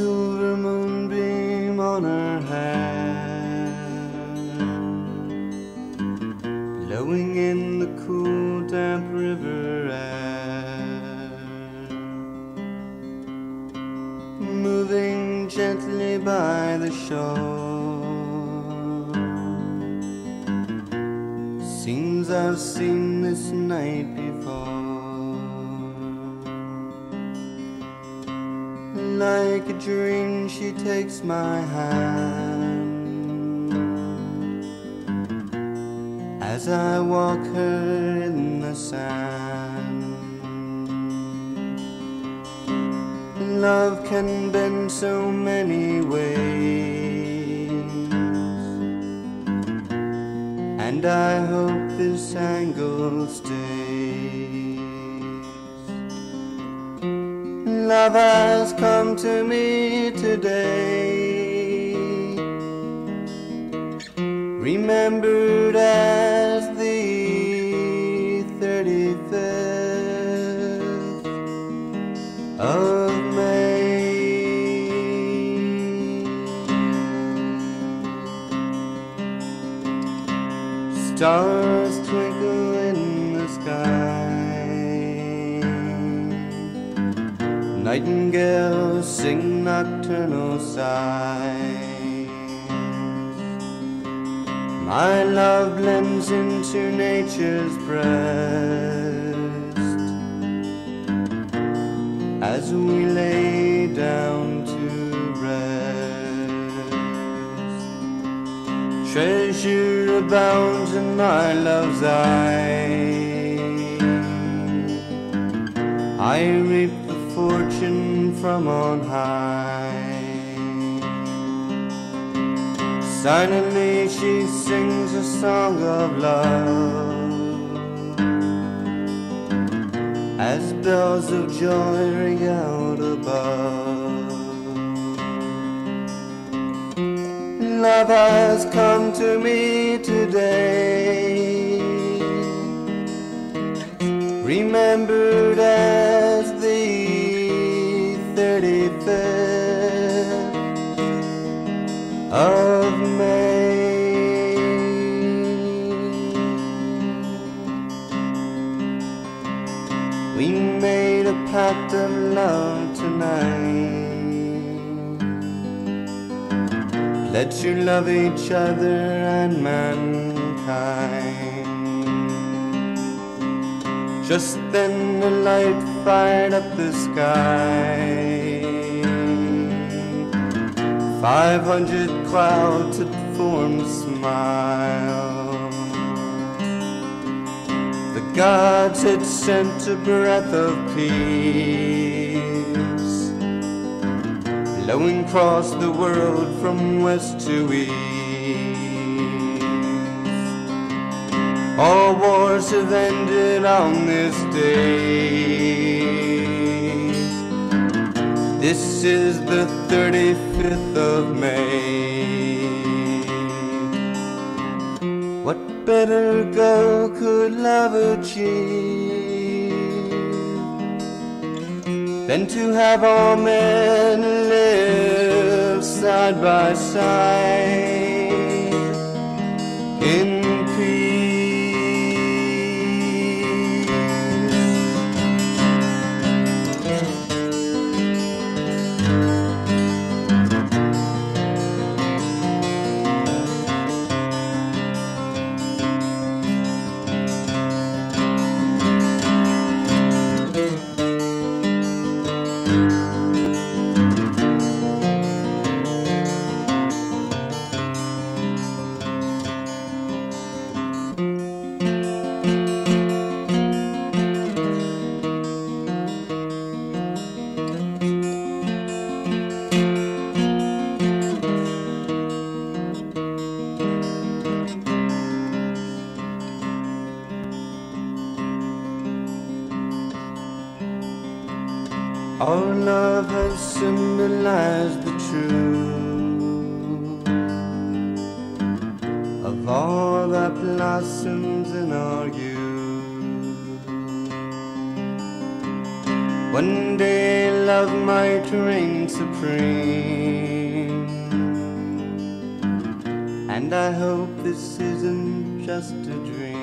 silver moonbeam on her hair, blowing in the cool, damp river air, moving gently by the shore. Seems I've seen this night before. Like a dream, she takes my hand as I walk her in the sand. Love can bend so many ways, and I hope this angle stays. Love has come to me today, remembered as the 35th of May. Stars twinkle Nightingales sing nocturnal sighs. My love blends into nature's breast as we lay down to rest. Treasure abounds in my love's eyes. I reap fortune from on high. Silently she sings a song of love as bells of joy ring out above. Love has come to me today, remembered We made a pact of love tonight. Pledge to love each other and mankind. Just then the light fired up the sky. Five hundred clouds had formed a smile. Gods had sent a breath of peace, blowing across the world from west to east. All wars have ended on this day. This is the 35th of May. What better goal could love achieve than to have all men live side by side Our love has symbolized the truth of all our youth. One day love might reign supreme, and I hope this isn't just a dream.